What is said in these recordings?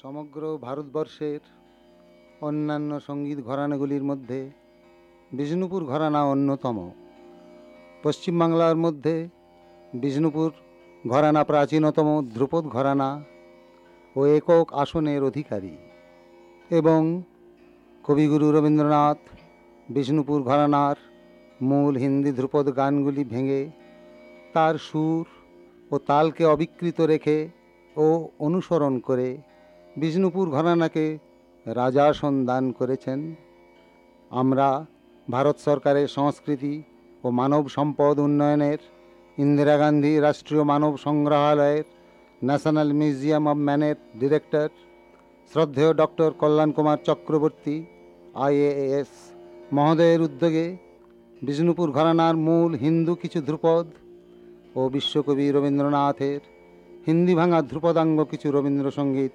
সমগ্র ভারতবর্ষের অন্যান্য সংগীত ঘরানাগুলির মধ্যে বিষ্ণুপুর ঘরানা অন্যতম। পশ্চিমবাংলার মধ্যে বিষ্ণুপুর ঘরানা প্রাচীনতম ধ্রুপদ ঘরানা ও একক আসনের অধিকারী এবং কবিগুরু রবীন্দ্রনাথ বিষ্ণুপুর ঘরানার মূল হিন্দি ধ্রুপদ গানগুলি ভেঙে তার সুর ও তালকে অবিকৃত রেখে ও অনুসরণ করে বিষ্ণুপুর ঘরানাকে রাজাসন দান করেছেন। আমরা ভারত সরকারের সংস্কৃতি ও মানব সম্পদ উন্নয়নের, ইন্দিরা গান্ধী রাষ্ট্রীয় মানব সংগ্রহালয়ের, ন্যাশনাল মিউজিয়াম অব ম্যানের ডিরেক্টর, শ্রদ্ধেয় ডক্টর কল্যাণ কুমার চক্রবর্তী, আইএএস মহোদয়ের উদ্যোগে বিষ্ণুপুর ঘরানার মূল হিন্দু কিছু ধ্রুপদ ও বিশ্বকবি রবীন্দ্রনাথের হিন্দি ভাঙা ধ্রুপদাঙ্গ কিছু রবীন্দ্রসঙ্গীত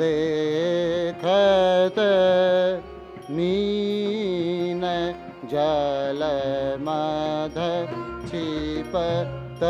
देखत मीन जलमध क्षिपत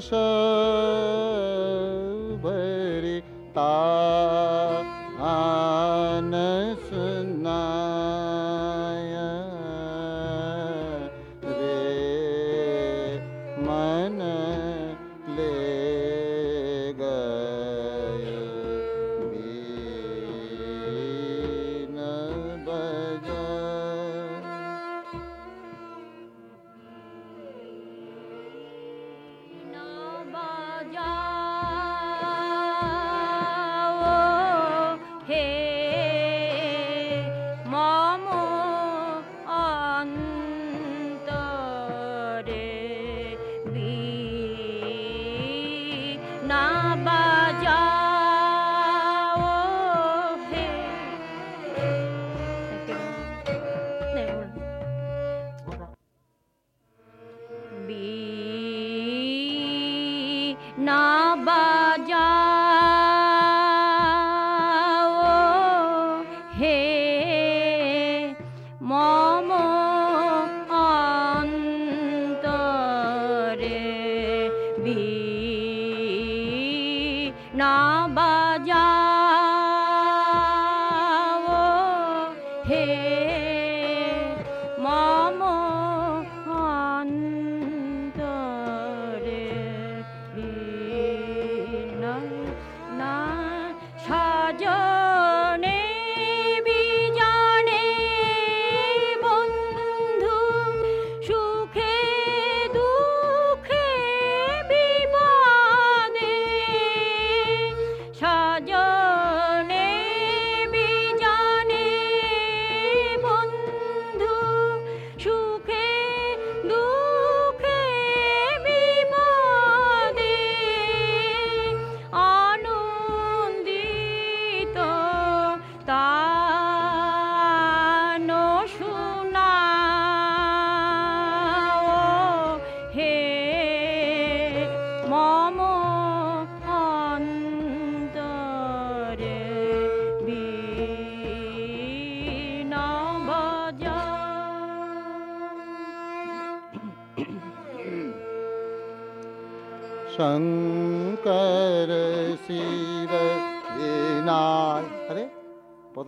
Hashem. Yeah.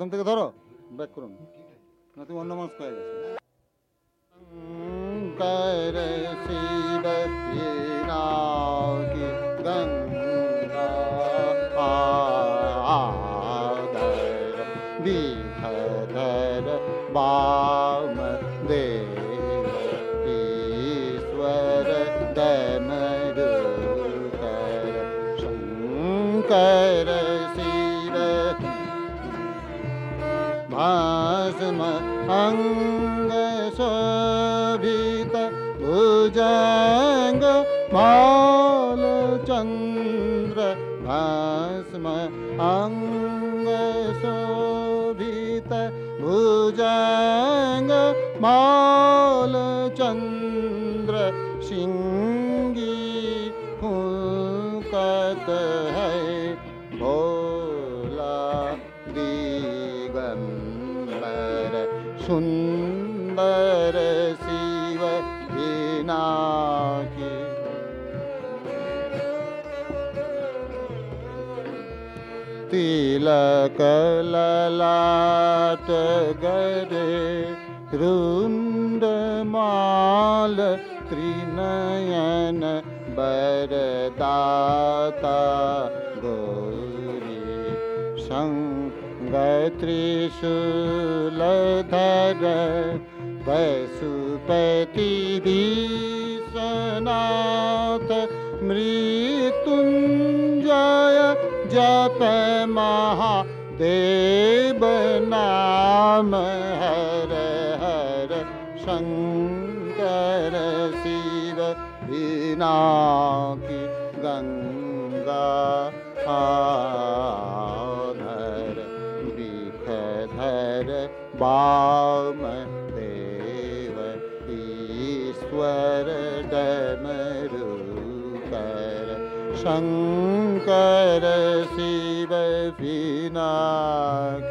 প্রথম থেকে ধরো ব্যাক করুন। না তুমি অন্য মানুষ কয়ে গেছো। तिलक ललाट गरे रुंड माल त्रिनयन बरदाता गौरी संग त्रिशूलधर पशुपति विश्वनाथ मृत्युंजय महादेव नाम हर हर शंकर शिव विनाकी गंगा आधर विखधर वाम देव ईश्वर डमरुकर शंकर शिव Krishna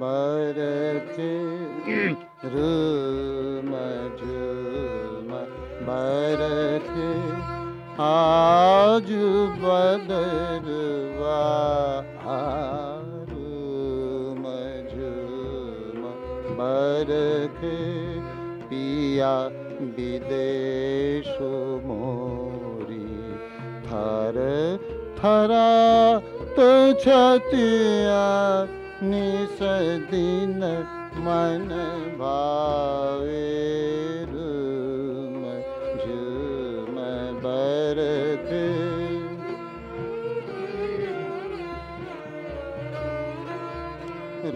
बरखे रूम झूम बरखे आज बदरवा रूम झूम बरखे पिया विदेश मोरी थर थरा तो छतिया निस दिन मन भावे रूम झूम बरखे।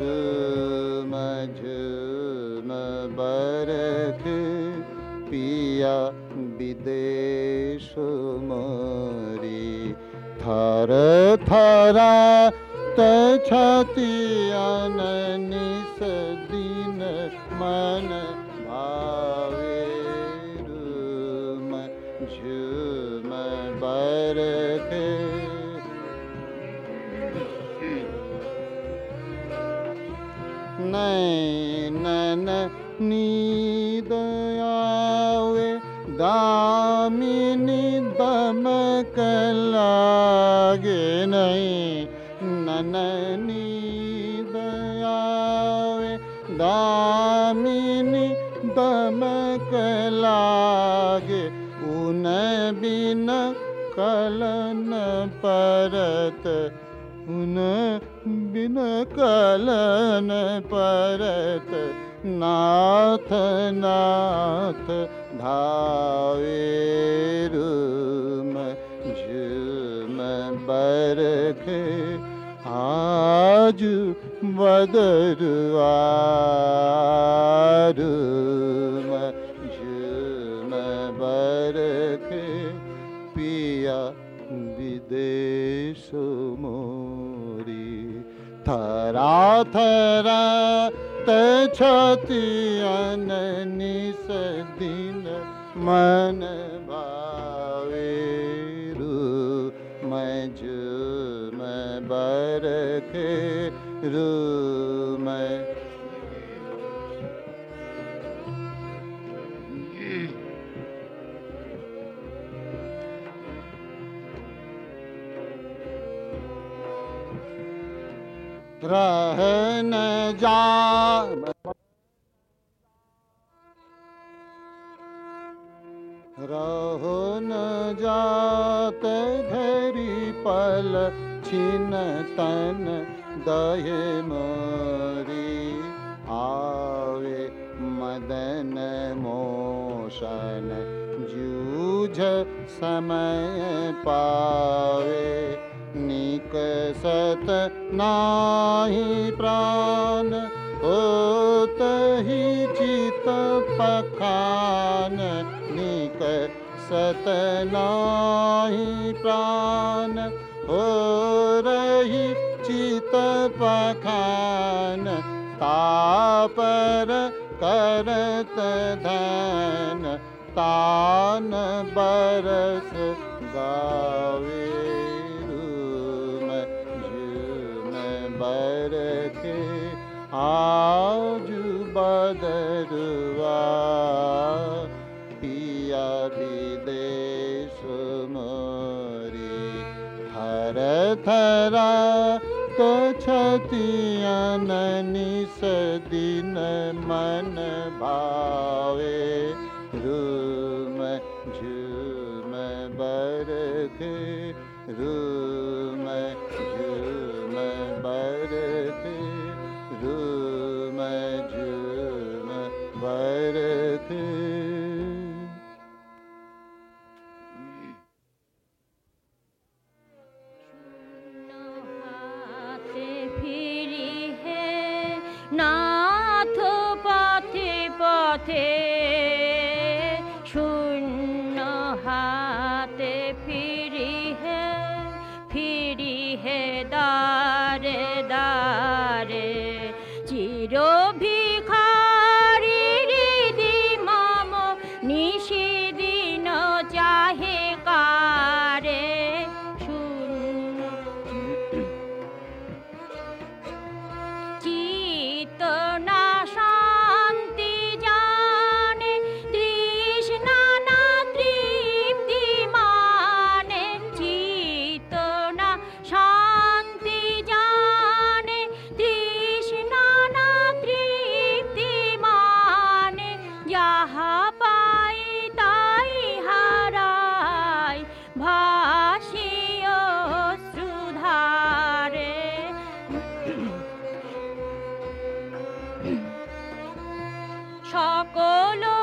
रूम झूम बरखे पिया विदेश मोरी। थरा छतियन निस दिन मन भावे रूम झूम बरखे नैनन नीद आवे दामिनी दमक लागे नहीं। नननी दयावे दामिनी दमक लागे उन बिन कलन परत उन बिन कलन परत नाथ नाथ धावे झुम बरखे पिया विदेश मोरी। थरा थरा छति अननिस दिन मन रह न जा रहो न जात घरी पल छिन तन दहे मोरी। आवे मदन मोशन जूझ समय पावे निकसत नाही प्राण, होत ही चित पखान, निक सत नाही प्राण, हो रही चित पखान, तापर करत धन, तान बरस गावे। आज बदरुआ पिया विदेश मोरी थर थरा तो छतियन निस दिन मन भावे झूम সকল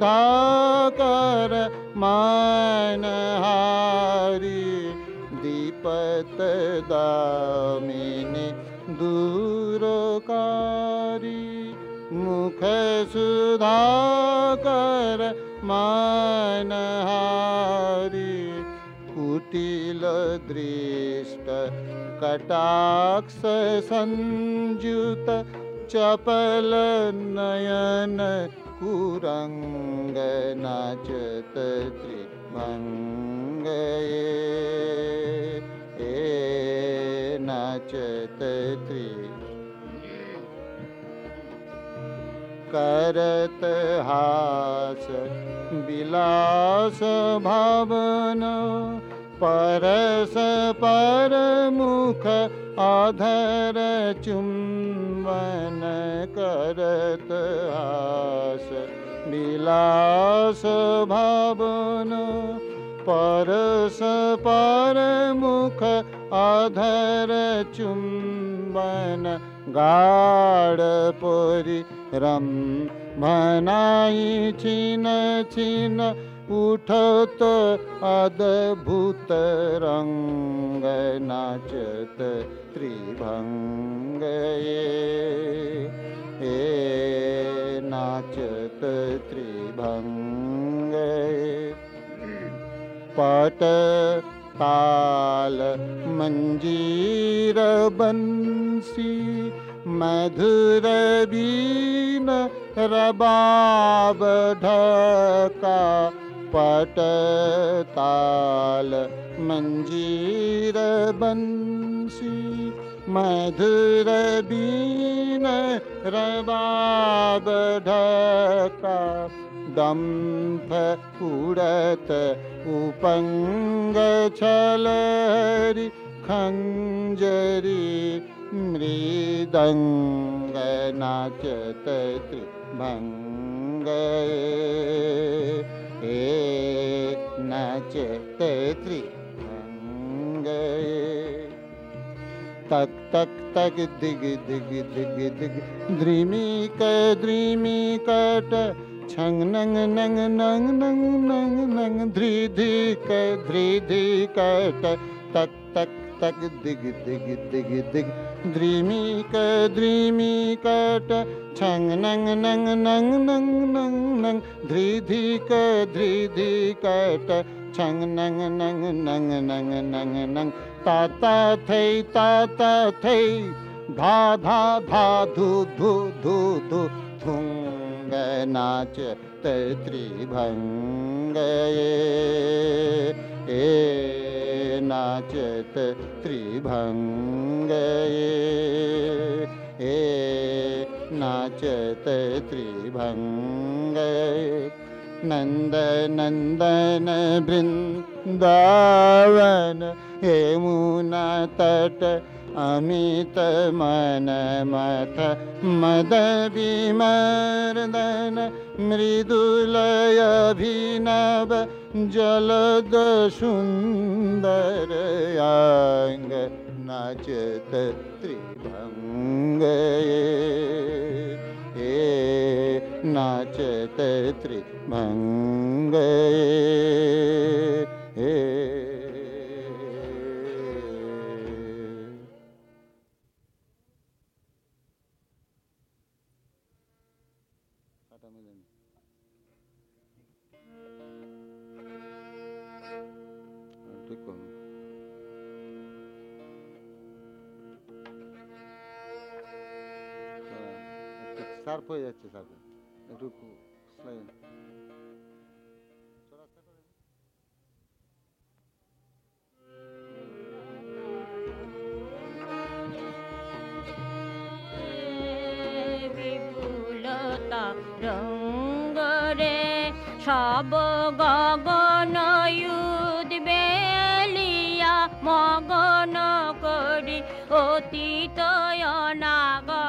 सुधाकर मानहारी दीपत दामिनी दूरकारी। मुख सुधाकर मानहारी कुटिल दृष्ट कटाक्ष संयुत चपल नयन कुरङ्ग नाचत त्रिभङ्ग ए नाचत त्रि करत हास विलास भावन परस पर मुख आधर चुम्बन करत हास विलास भावन परस पर मुख आधर चुम्बन गाढ पोरी रम भनाई छिन छिन उठत अद्भुत रङ्ग नाचत त्रिभङ्ग ए नाचत त्रिभङ्ग पट ताल मञ्जीर बंसी मधुर बीन रबाब ढका पट ताल मंजीर बंसी मधुर बीन रबाब ढका दम्फ उड़त उपंग छलरी खंजरी मृदङ्ग नाचत त्रिभङ्ग। ए नाचत त्रिभङ्ग तक तक तक दिग दिग दिग दिग द्रिमिक द्रिमिकट छंग नंग नंग नंग नंग नंग नंग ध्रि धिक ध्रि धिकट तक तक तक दिग दिग दिग दिग द्रिमिक द्रिमिकट छंग नंग नंग नंग नंग नंग नंग ध्रि धिक ध्रि धिकट छंग नंग नंग नंग नंग नंग नंग ता ता थै ता ता थै धा धा धा धु धु धु धु थुङ्ग नाच त्रिभङ्ग ए नाचत त्रिभङ्ग ए नाचत त्रिभङ्ग नन्द नन्दन बृन्दावन तट अमित मन मथ मद विमर्दन मृदुलय अभिनव जलद सुन्दर अङ्ग नाचत त्रिभङ्ग ए नाचत त्रिभङ्ग ए শার্প হয়ে যাচ্ছে শার্প। একটু সব গগন বেলিয়া মগন করি অতীত অনাগত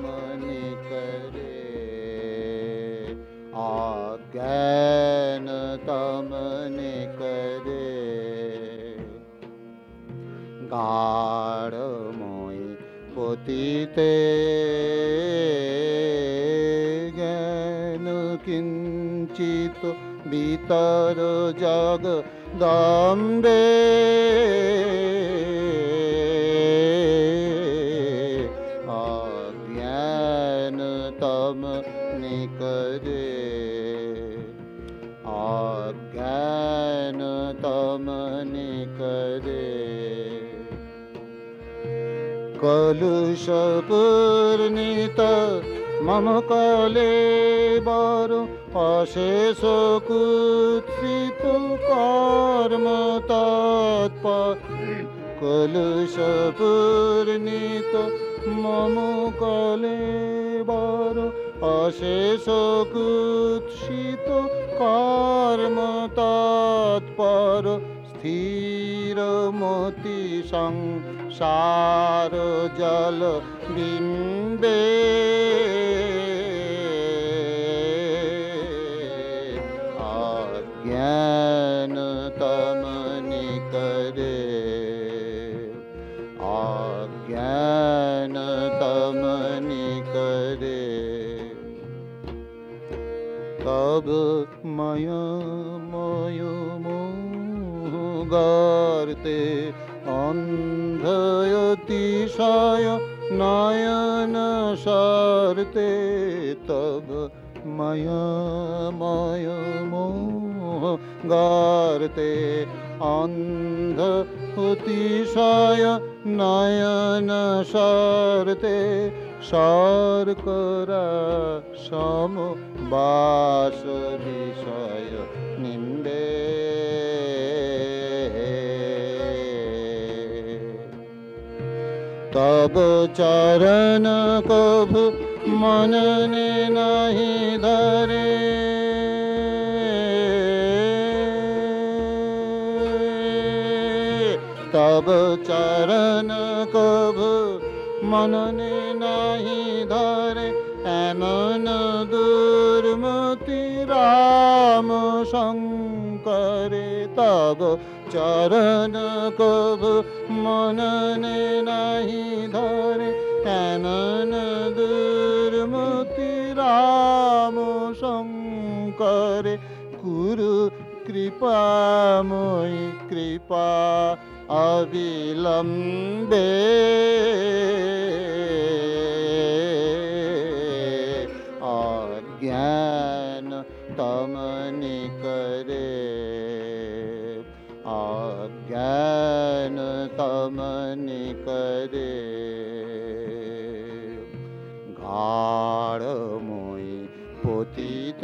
मकरे आ ज्ञमनगारमु पो ज्ञञ्चित् भीतर जग दम्बे কলুষ পূর্ণিত মম কলে বর অশেষ কুৎসিত কর্ম তৎপর। কলুষ পূর্ণিত মম কলে বর অশেষ কুৎসিত কর্ম তৎপর। স্থির মতি सार जल बिम्बे। çare. শঙ্কর গুরু কৃপাময়ী কৃপা অবিলম্বে অজ্ঞান তমনি করে অজ্ঞান তমনি করে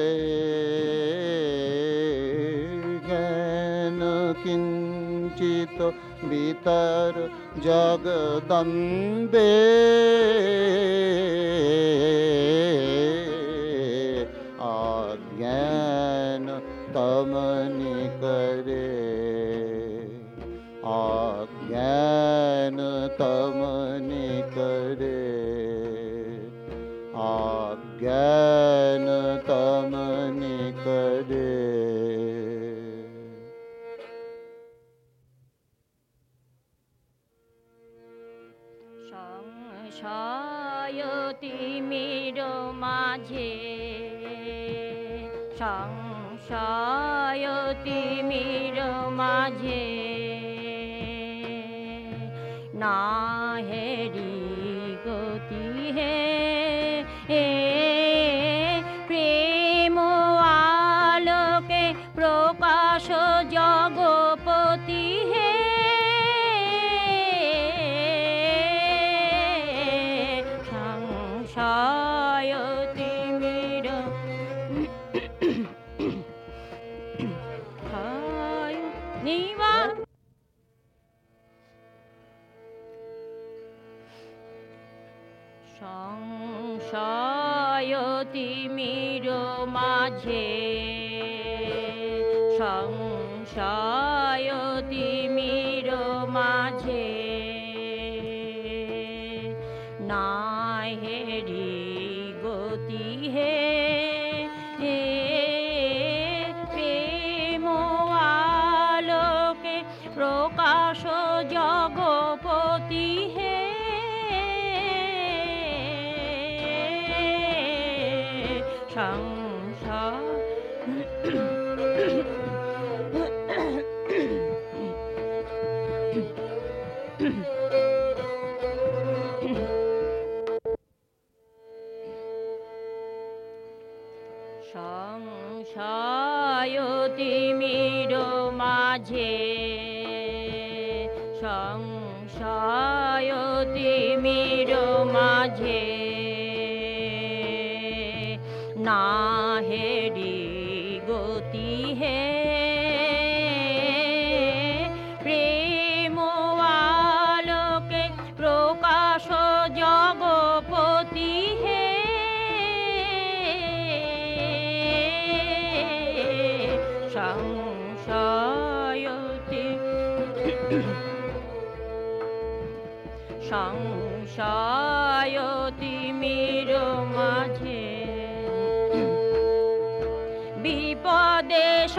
ते जन किञ्चित् भीतर जगदन्बे हेरी गोती है। তিমির মাঝে সংশয় তিমির মাঝে না দেশ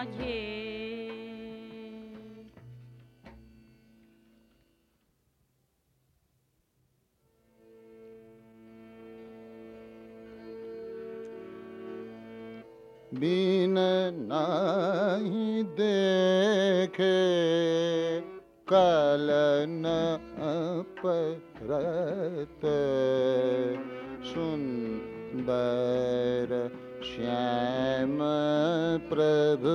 माझे बीन नहीं देखे कल न परत। सुंदर श्याम प्रभु।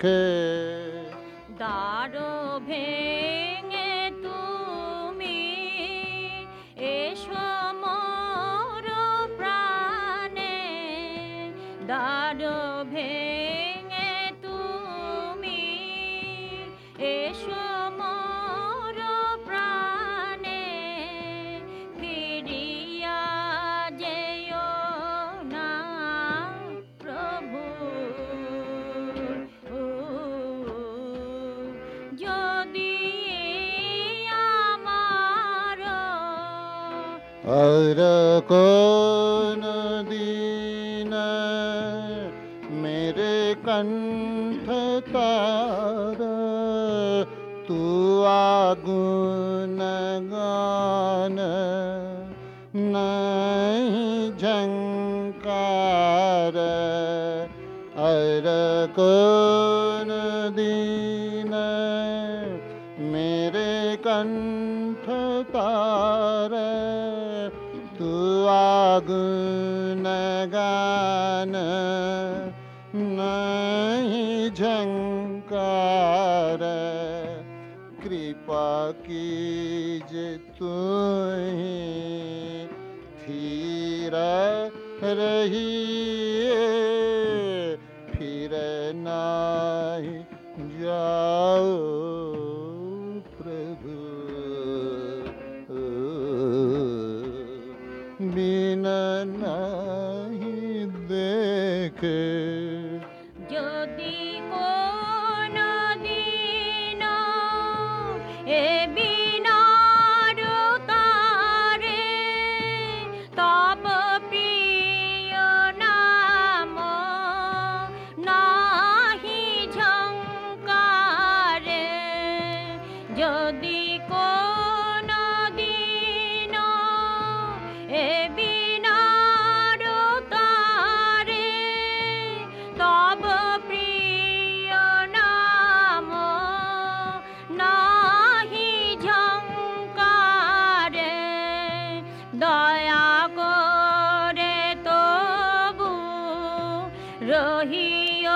que Padre con तू आगुन गान नहीं झंकार। कृपा कीजे तू ही फिर रही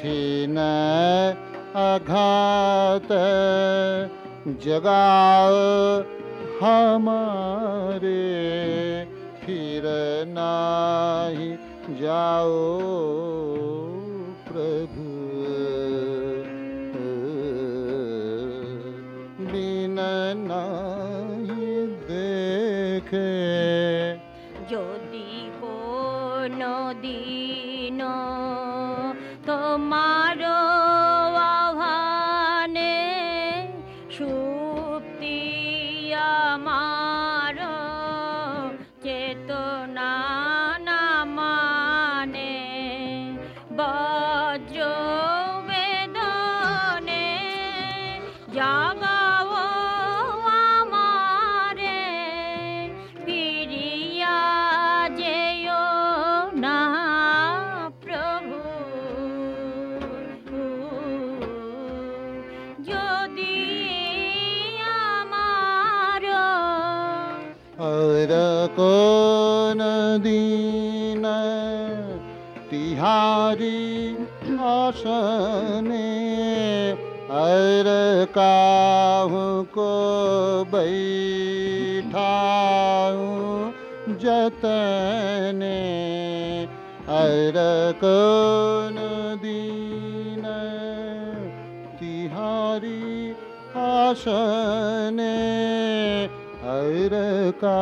कठिन अघात जगाओ हमारे फिर नाही जाओ। रोशनी अर काहू को बैठाऊँ जतने अर कौन दीन तिहारी आसने अर का